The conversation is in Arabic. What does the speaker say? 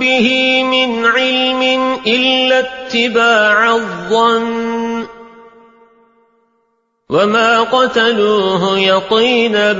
به من علم إلا اتباع الظن. وما قتلوه يقينا